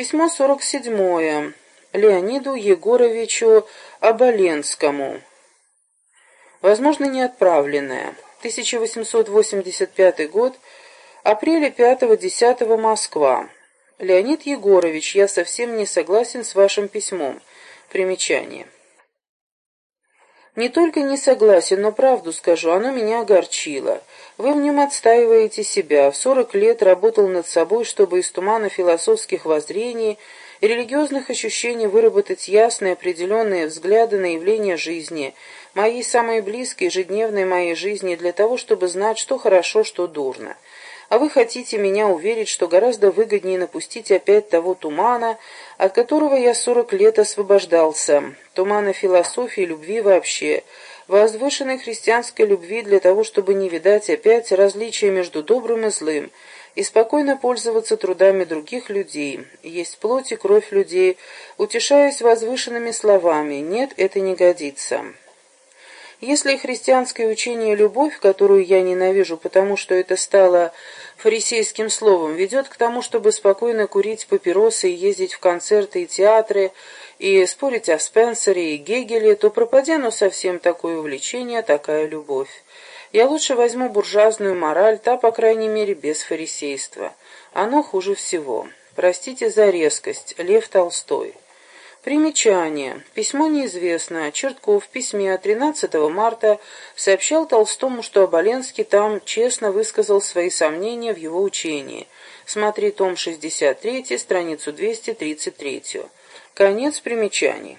Письмо 47. Леониду Егоровичу Оболенскому. Возможно, не отправленное. 1885 год. Апреля 5-10 Москва. Леонид Егорович, я совсем не согласен с вашим письмом. Примечание. Не только не согласен, но правду скажу, оно меня огорчило. Вы в нем отстаиваете себя. В сорок лет работал над собой, чтобы из тумана философских воззрений и религиозных ощущений выработать ясные определенные взгляды на явления жизни, моей самой близкой, ежедневной моей жизни, для того, чтобы знать, что хорошо, что дурно. А вы хотите меня уверить, что гораздо выгоднее напустить опять того тумана, от которого я сорок лет освобождался, тумана философии любви вообще, возвышенной христианской любви для того, чтобы не видать опять различия между добрым и злым, и спокойно пользоваться трудами других людей, есть плоть и кровь людей, утешаясь возвышенными словами «нет, это не годится». Если христианское учение «любовь», которую я ненавижу, потому что это стало фарисейским словом, ведет к тому, чтобы спокойно курить папиросы и ездить в концерты и театры, и спорить о Спенсере и Гегеле, то пропадя оно совсем такое увлечение, такая любовь. Я лучше возьму буржуазную мораль, та, по крайней мере, без фарисейства. Оно хуже всего. Простите за резкость. Лев Толстой. Примечание. Письмо неизвестно. Чертков в письме 13 марта сообщал Толстому, что Оболенский там честно высказал свои сомнения в его учении. Смотри том 63, страницу 233. Конец примечаний.